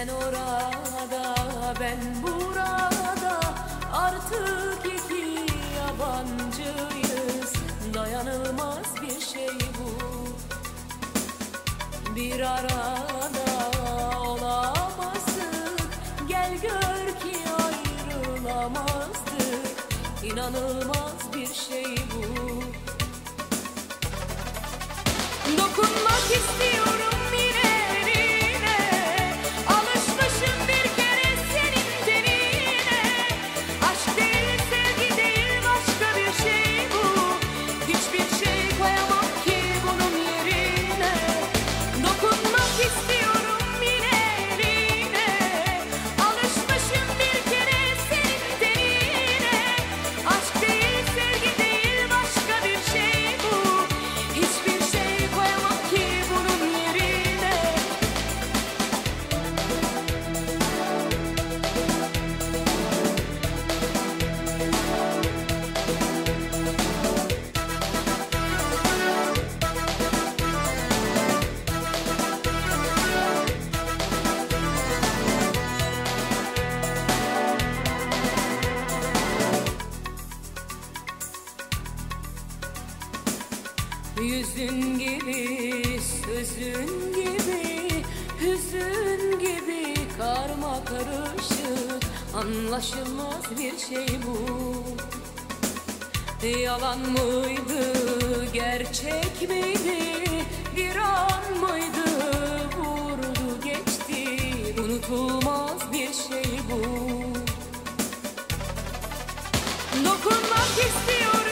Sen orada ben burada. Artık iki yabancıyız. Dayanılmaz bir şey bu. Bir arada olamazdık. Gel gör ki ayrılamazdık. İnanılmaz bir şey bu. Dokunmak istiyorum. Yüzün gibi, sözün gibi, hüzün gibi karma karışık Anlaşılmaz bir şey bu. Yalan mıydı, gerçek miydi, bir an mıydı Vurdu geçti, unutulmaz bir şey bu. Dokunmak istiyorum